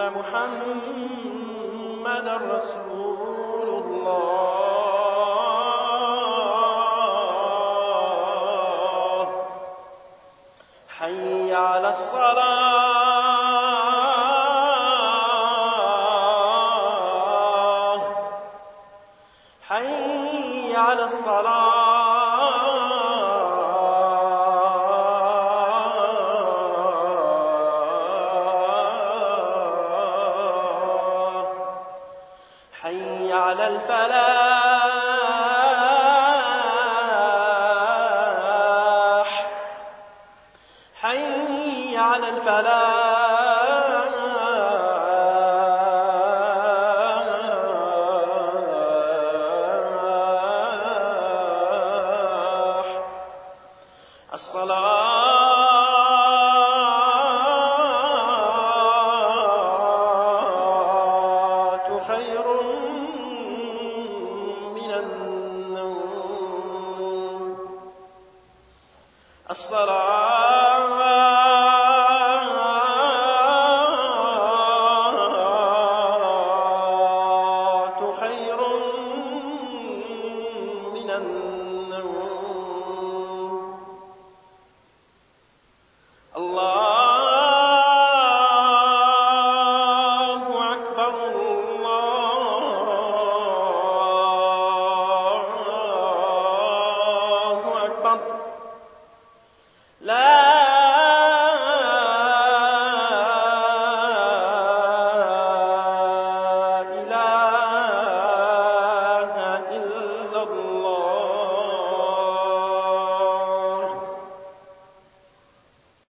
محمد رسول الله. حي على الصلاة. حي على الصلاة. حي على الفلاح. حي على الفلاح. الصلاة الصلاة